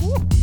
Woo.